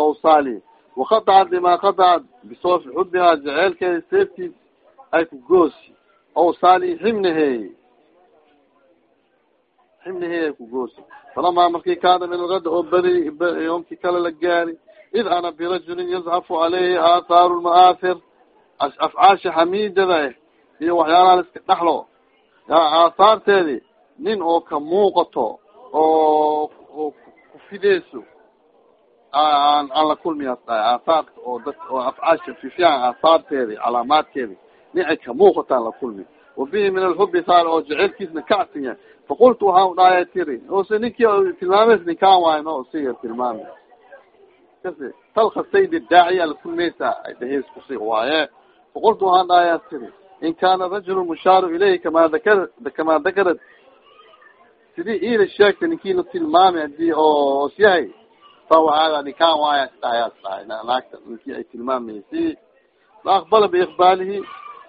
aw saali wakadacad limaa kadacad bisoofi xubihaa jaceelkeeda seeftiis ay ku goosi aw saali ximnaheey ximnaheey ay ku goosi falamaa markii kaana min algada oo beri yoomkii kale la gaari id ana birajulin yazhafu caleyhi aahaaru lma'aafir afcaasha xamiidada ah iyo waxyaalaha la iska dhaxlo yaa aahaarteedi nin oo ka muuqato oo kufideyso aan la kulmiyaas dhahay aahaarta oo dad oo afcaasha fifian aahaarteedi calaamaadkeedi nin ay ka muuqataan la kulmi. Wa bihi min alxubi saar oo jaceylkiisna kacsan yahay faqultu waxaan dhahaya tiri ose ninkii tilmaameys ninkaan waayo no siga tilmaame kasi talka sayd daaciya la kulmeysaa ay dhaheys kusi waaye. Faqultu waxaan dhahaya tiri in kana rajul mushaaru ilayhi kama dakar kama dakarad sidii ila sheegtay ninkii la tilmaamay haddii oo os yahay fawa hada ninkaan waaya naagta ninkii ay tilmaamaysi fa aqbala biiqbaalihi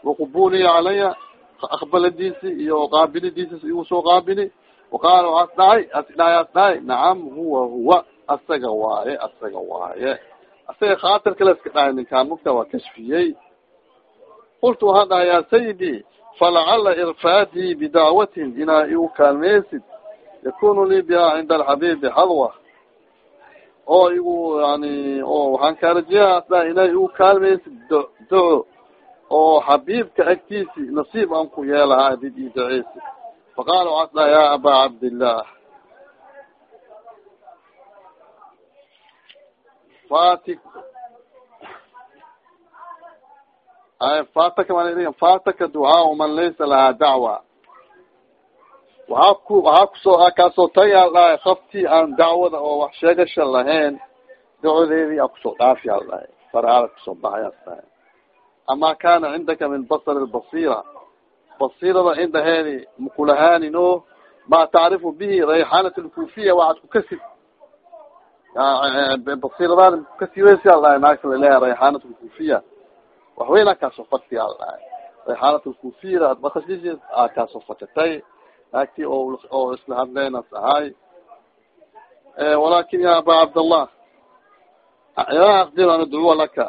waqubulihi calaya aqbaladiisi iyo qaabilidiisa igu soo qaabili waqaala waas dhahay as dhahayaas dhahay nacam huwa huwa asaga waaye asaga waaye asaga khaatir kale iska dhahay ninkaan mugta waa kashfiyey qultu waxaan dhahay ya sayidi falacala irfaadii bidacwatin inaa igu kaalmeysid yakunu lii biha cinda alxabiibi xadwa oo igu yani oo waxaan kaarajeaasa ilahay igu kaalmaysa do duco oo xabiibka agtiisi nasiib aan ku yeelahaa did i duceysa faqaala waxaas dhaha ya aba cabdillah fati fataka fatka ducaa man laysa lahaa dacwa waaa ku waxaa ku soo kaasoo tagaa dhahay kafti aan dacwada oo wax sheegasha lahayn dacodeedi aa ku soo dhaafi al dhahay faraada ku soo baxayaas dhahay ama kana cindaka min basar lbasira basirada cindaheedi makulahanin o ma tacrifu bihi rayxanat lkufiya waxaad kukasid basiradaada makukasiweysi al dhahay naagta la leeyahay rayxanat lkufiya waxweyna kaasoo fati al dhahay rayxanat lkufiya bakashishi a kaasoo fatatay naagti oo isla hadleynas ahay. Walakin ya aba cabdallah laa aqdir an adcuwa laka.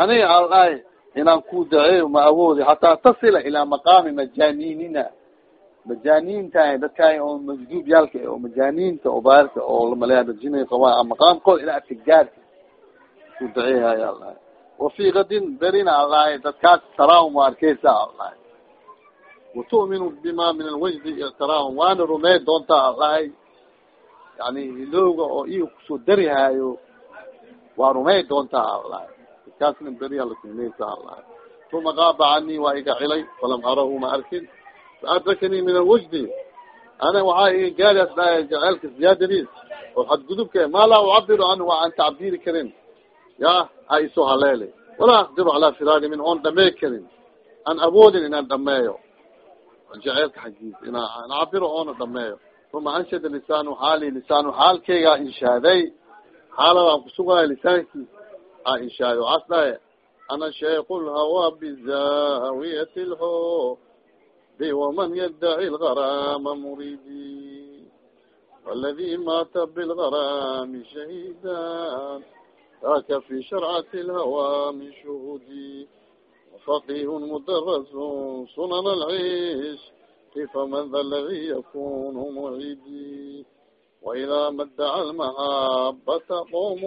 Aniga al dhahay inaan ku daceeyo ma awoodi hataa tasila ilaa maqaami majaninina majaaninta dadka oo majduub yaalka oo majaaninta oo baarka oo lamaleya dajinay qabaa maqaamkood ilaa adkagaarka ku daceehay al dhahay wafi kadin berina al dhahay dadkaas taraahum wa arkeysa al dhahay watu'minu bima min alwajdi ictiraahum waana rumey doontaa al dhahay yani hilowga oo iyo ku soo darihaayo waa rumey doontaa al dhahay dadkaasna beriya lasinaysa al dhahay uma qaaba canii waa iga cilay falam arahu ma arkin faadrakanii min alwajdi ana waxaa iga gaarias dhahay jaceelka ziyaadadiis oo xadgudubka maa laa ucabiru canhu waa aan tacbiri karin ya ha isoo haleele walaa aqdiru calaa firaari min oon dhamey karin aan awoodin inaan dhameeyo jaceelka xaggiisa inaa aan cabiro oona dhameeyo uma anshada lisaanu xaali lisaanu xaalkeygaa inshaaday xaaladaan kusugayo lisaankiis a inshaaday waxaas dhahay ana shayku lhawa bizaawiyati lho bi waman yaddaci lgarama muridi waladi maata bilgarami shahidan daka fi sharcati lhawa min shuhudi فقيه مدرس سنن العيش كيف من ذا الذي يكون معيدي وإذا ما ادعى المحبة قوم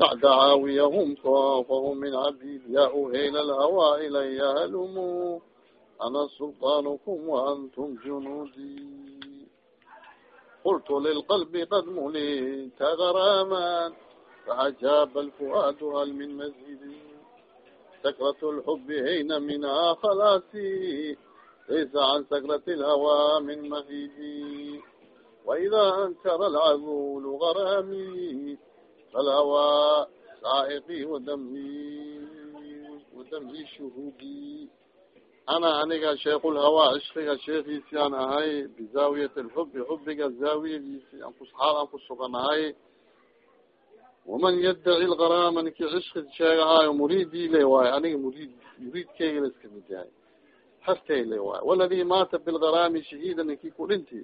بعد عاويهم طافهم من عبيد يا أهيل الهوى إلي هلموا أنا سلطانكم وأنتم جنودي قلت للقلب قد مليت غراما فأجاب الفؤاد هل من مزيد سكرة الحب هين منها خلاصي ليس عن سكرة الهوى من مهيدي وإذا أنكر العذول غرامي فالهوى سائقي ودمي ودمي شهودي أنا أنيقا شيخ الهوى عشقك شيخي سيان أهي بزاوية الحب حبك الزاوية أنفس حال أنفس سقناهي waman yaddaci lgarama ninki cishki sheegahaayo muriidii le waayo aniga muriid muriidkeyga la iska mid yahay hartay le waayo waladi maata bilgarami shahiida ninki ku dhinti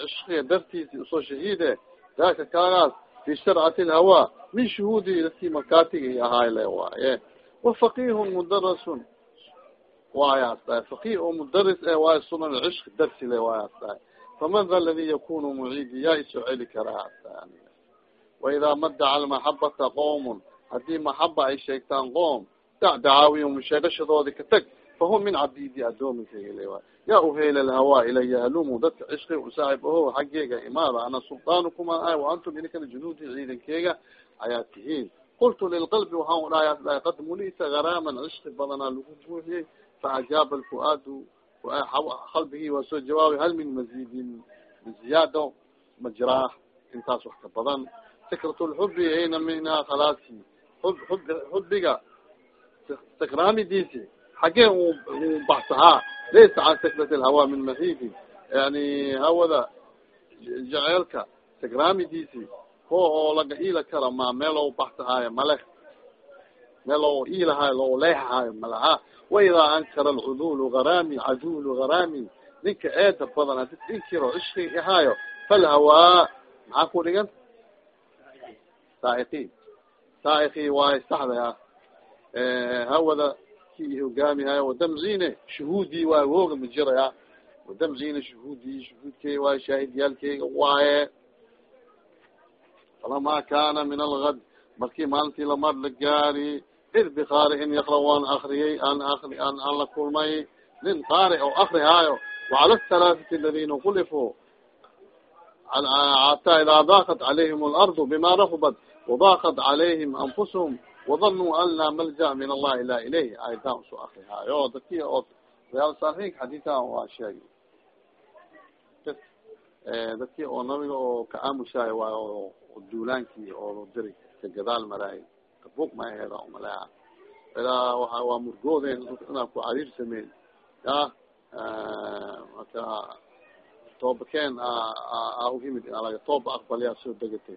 cishkiga dartiisi u soo shahiide daaka kaagaas fi sharcati lhawa min shuhuudi dadkii makaatigi ahaay le waaye wafaqihun mudarasun waayaas dhahay faqih oo mudaris e waayo sunan cishki darsi le waayaas dhahay faman tha aladi yakunu muciidi yaa isoo celi karaa dhahay waidaa madaca almaxabata qowmun haddii maxaba ay sheegtaan qoom dac dacaawiyum sheegashadoodi ka tag fahum min cabidi addoominkeyga le waay yaa uheyla alhawaa ilaya halumu dadka cishqi u saaxib aho xaggeyga imaada ana sultaanukumaan ahay wa antum idinkana junuudi ciidankeyga ayaa tihiin qultu lilqalbi waxaan u dhahay qad mulita garaaman cishqi badanaa lagu buuxiyey faajaaba alfuaadu qalbigii waa soo jawaabay hal min mazidin ziyaado ma jiraa intaas wax ka badan sakrat lxubi ayna minhaa khalaasi xub xub xubiga sakraamidiisi xaggee u baxsahaa laysa can sakrat lhawa min mahidi yani hawada jaceelka sakraamidiisi ko oo laga iila kara ma meeloo baxsahaayo male meeloo iilahaayo loo leexahaayo malaha waidaa ankara alcudulu garami cadulu garami ninka eeda badan hadis inkiro ishki ahaayo falhawaa maxaa ku dhigan saaiqi saaiqi waay saxda ah. Hawada ki hogaamihayo wadamcine shuhuudi waay wooga ma jiraya wadamcine shuhuudi shuhuudkey waay shaahidyaalkeyga waaye. Falamaa kana min algad markii maalintii lamad la gaari id bikaari in yakra waan akriyey an ari an aan la kulmay. Nin qaari oo akrihaayo wacala halaaثati aladina kulifuu xata idaa daaqat calayhim alardu bima rahubat wadaaqat calayhim anfusuhum wadanuu an laa malja min allahi ila ilayh ayadaan u soo akrihaayo dadki oo riyaal saalixiinka xadiikan waa sheegay dadki oo nabiga oo ka aamusaayo waay oo duulaankii oo diri ka gadaal maraay kabuk ma aheeda umalea ilaa waa waa murgoodeen inaa ku cariir sameyn ya marka toobakeen uhimid alaga tooba aqbaliyaa soo degatay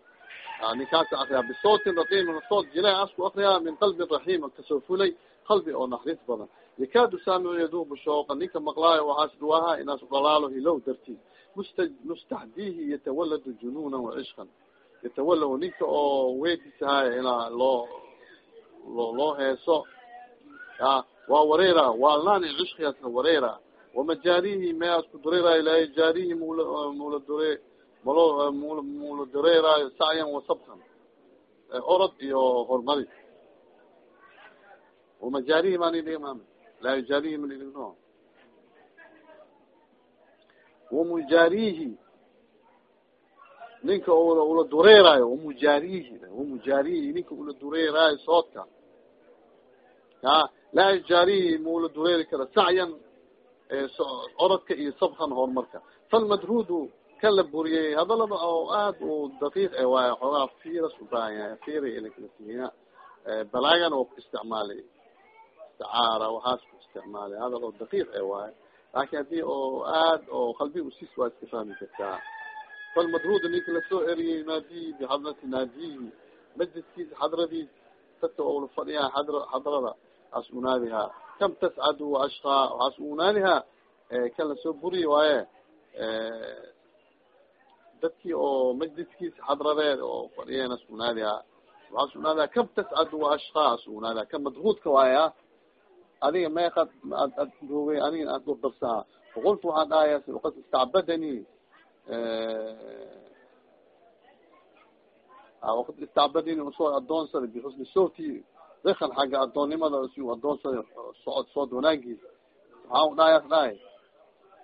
ninkaas akriyaa bisootin raqiimin soot jila asku akriyaa min qalbi raxiim ka soo fulay qalbi oo naxriis badan yakaadu saamicu yaduubu shooqa ninka maqlaayo waxaas dhuwaaha inaas dhalaalo hilow darti musta mustaxdihi yatawaladu junuuna wacishqan yatawalaw ninka oo weedisahay inaa loo lo loo heeso ya waa wareera waalnaani cishqigaasna wareera wamajaarihi meas ku dureerayo la jaarihi mula mula dure malo mula mula dureeraayo sacyan wasabkan orod iyo horumari wamajaarihi manidhigma laa yujaarihi manidhigno wamujaarihi ninka ula dureeraayo wamujaarihi wamujaarihi ninka ula dureeraayo soodka ya laa yujaarihi maula dureeri kara sacyan orodka iyo sabkan horumarka falmadrudu kan la buriyey hadalaba oo aad u daqiiq e waayo xoogaa firas ubaahan yahay fira ilakasiya balaagan oo ku isticmaalay isticaara waxaas ku isticmaalay hadal oo daqiiq e waayo. Laakin haddii oo aad oo qalbi usis waa iska fahmi kartaa. Falmadrudu ninka la soo eriyey naadiyi bixadrati naadiyihi majliskiisa xadradiis dadka oo fadhiyaa adr xadrada as unaadihaa kam tascadu waashkaa waxaas unaadihaa kan la soo buriyi waaye dadkii oo majliskiisa xadradeed oo fadhiyeen as unaadihaa waxaas unaadihaa kam tascadu waashkaa as unaadihaa kan madruudka waaya adiga meeqad ad roogay aniga aad urdarsaa faqultu waxaan dhahaya waqad istacbadani waqad istacbadani u soo adoonsada bixusni sawti rikan xagga adoonnimada si adoonsada socod sood wanaagiisa waxaa dhahayaas dhahay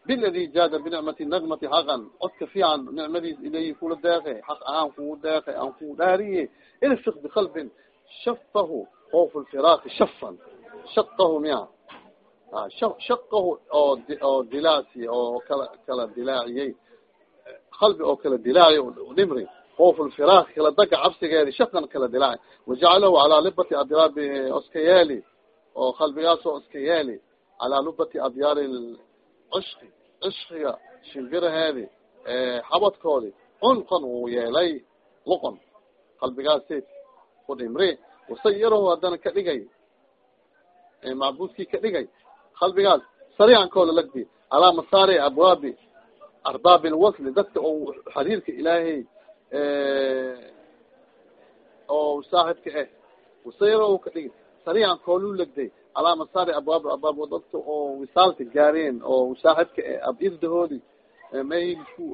biladi jaada binicmati nagmati xaqan codka fiican nicmadiis ilayi kula deeqe xaq ahaan kugu deeqe aan kugu dhaariye irfiq biqalbin shafahu oof lfiraaqi shafan shaqahu miya shaqahu oo oo dilaasi oo kala kala dilaaciyey qalbi oo kala dilaaciy dhimri oof lfiraaqi kala daga cabsigeedi shaqan kala dilaaci wajacalahu calaa libati adyaabi oska yeeli oo qalbigaasoo iska yeeli calaa lubati adyaari cishqi cishqiga shimbiraheedi xabadkoodi cunqan uu yeelay luqon qalbigaasi ku dhimri wasayirahu haddana ka dhigay macbuudkii ka dhigay qalbigaas sariicankooda lagdi calaa masaari abwaabi arbaabi lwasli dadka oo xariirka ilaahay oo saaxibka ah wasayirahu ka dhigay sariicankoolu legday calaa masaari abwaab abwaab dadka oo wisaalka gaareen oo saaxibka ah abirdahoodi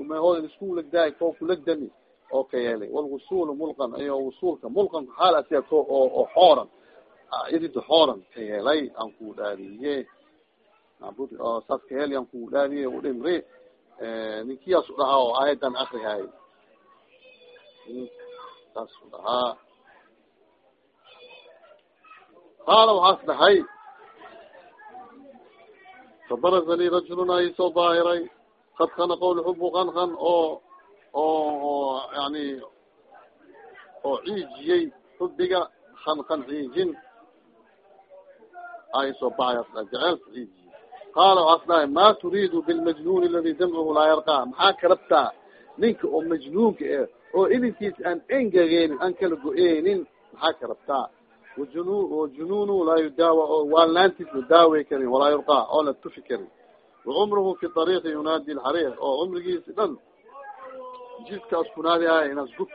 mhood isku legdaay koo kulegdami oo ka yeelay. Walwusul mulqan iyo wusulka mulqan xaal ko oo oo xooran. Irida xooran ka yeelay aan ku dhaariye. Saas ka yeelay aan ku dhaariye udhimri ninkiyaas u dhahaa oo aayadan akrihay saas u dhahaa qaala waxaas dhahay. Fabaraza li rajulun ay soo daahiray kad khanaqo lxubu kankan oo oo yani oo ciijiyey xubiga kankan ciijin. Ay soo baxay jaceelka ciijiye qaala waxaas dhahay ma turiidu bilmajnuun aladi damcuhu laa yarqaa maxaa ka rabtaa ninka oo majnuunka ah oo ilinkiis aan engegeenin aan kala go-eynin maxaa ka wajununu laa yudaawa oo waalnaantiis la daawey karin walaa yurqaa oo la tufi karin wacumruhu fi ariiqi yunaadi lxariiq oo cumrigiisi dhan jidkaas kunaadi ahay inaas gud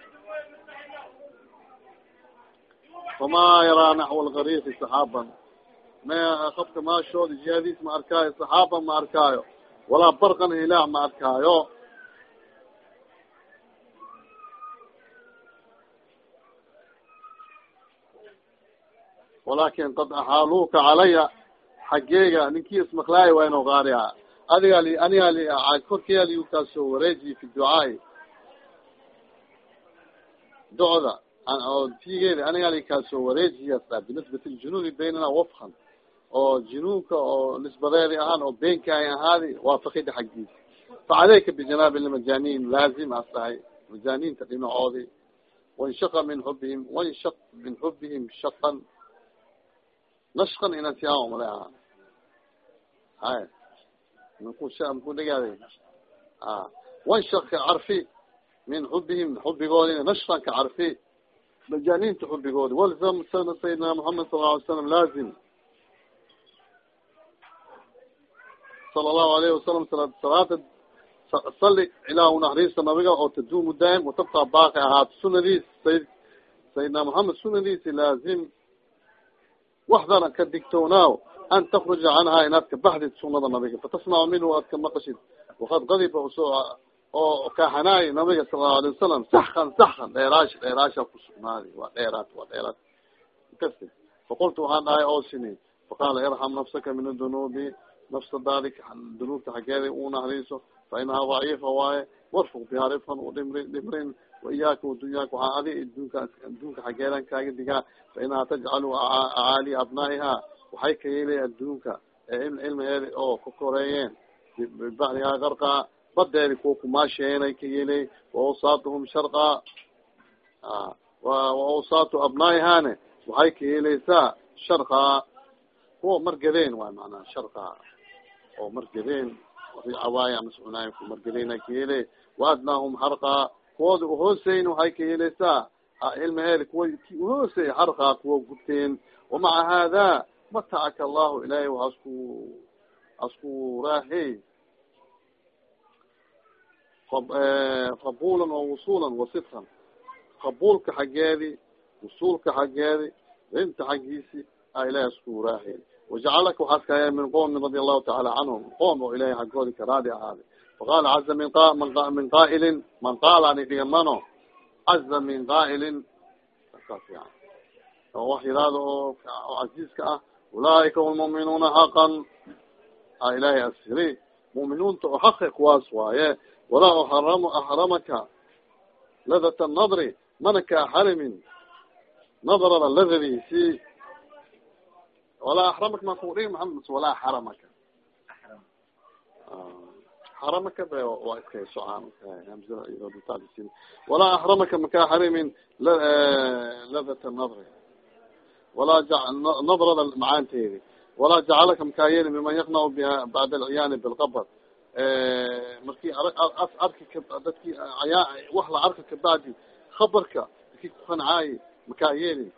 famaa yaraa naxwa lgariiqi saxaaban ma qabka maashoodi jihadiis ma arkaayo saxaaban ma arkaayo walaa barqan hilaac ma arkaayo walakin qad axaaluuka calaya xageega ninkii ismaklaaya waa inoo qaariha adiga li aniga li korkeya liu kaa soo wareejiye fi ducaai. Docda oo tigeeda aniga likaasoo wareejiya binisbati ljunuubi baynana wafkan oo junuubka oo nisbadeedi ahaan oo beenka ay ahaadi waafakida xaggiisa. Facaleyka bijanaabi lmajanin laazim as majaninta dhinacoodi. Wanshaqa min xubihim wanshaq min xubihim shaqan nashkan inasiyaa umale ahaa hay mku mku dhegaaday a wanshaq ka carfi min xubihim xubigoodina nashkan ka carfi majaninta xubigoodi walzam sana sayidina mohamed sala alay slam laazim sala allahu alayhi wasalam salaada sali ilaa unaxriista nabiga oo taduumu daa'im watabqa baaqi ahaato sunadiis sayid sayidina mohamed sunadiisi laazim waxdana ka digtoonaaw an takruja canhaa inaad ka baxdid sunada nabiga fatasmacu minhu aad ka maqashid waqad qadiba u soo oo kaaxanaay nabiga sala alay wasalam saxkan saxkan dheeraash dheeraasha kusugnaadi waa dheeraad waa dheeraad kasi faqultu waxaan dhahay oo sini faqaala irxam nafsaka min adunuubi nafsadaadi dunuubta xaggeeda u naxriiso fa inahaa daciifa waaye warfuk bihaa dhimri dhimrin waiyaaka wadunyaaka waxaa adi adunka adduunka xaggeedan kaaga digaa fa inahaa tajcalu acaali abnaa'iha. Waxay ka yeelay adduunka ee cilmigeedi oo ka koreeyeen bibacdihaa qarqaa badeedi kuwa kumaasheenay ka yeelay waawsaatuhum sharqaa waawsaatu abnaa'ihaane. Waxay ka yeelaysaa sharqaa kuwa margadeen waay macnaha sharqaa oo margadeen ricawaay ama sucunaayo ku margadeen ay ka yeelay waadnaahum harqaa kuwooda uhooseyn waxay ka yeelaysaa cilmiheedi kuwa ki uhoosey harqaa kuwa gubteen wamaca hada matacaka allahu ilahay waa asku asku raahey qabulan wa wusulan wasidkan qabuulka xaggeedi wusuulka xaggeedi rinta xaggiisi a ilahay asku raahey wajacalaka waxaas kaaya min qoomin radi allahu taala canhum. Qoom oo ilahay xaggoodi karaadi ahaaday faqala caza min min qaa'ilin man qaalani dhigamano caza min qaa'ilin saas yani oo wax yiraado oo casiiska ah ulaaika hum lmuminuuna xaqan a ilahay asiri mu'minuunta oo xaqi kuwaas waaye walaa uxaram axramaka ladat nadri mana kaa xarimin nadrada ladadiisi walaa axramaka ma kudhigi maxamed walaa xaramaka xaramaka waa iska socaan walaa axramaka makaa xarimin ladat nadri walaa nadrada macaanteedi walaa jacalaka makaa yeeli miman yaqnacu biha bacda alciyaani bilqabr markii arki dadki wax la arka kabacdi khabarka dadki kuqancaayi makaa yeeli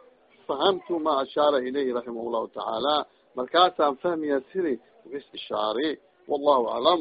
fahamtu ma ashaara ilayhi raximah llahu tacaala markaasaan fahmiyaa siri is ishaari wallahu aclam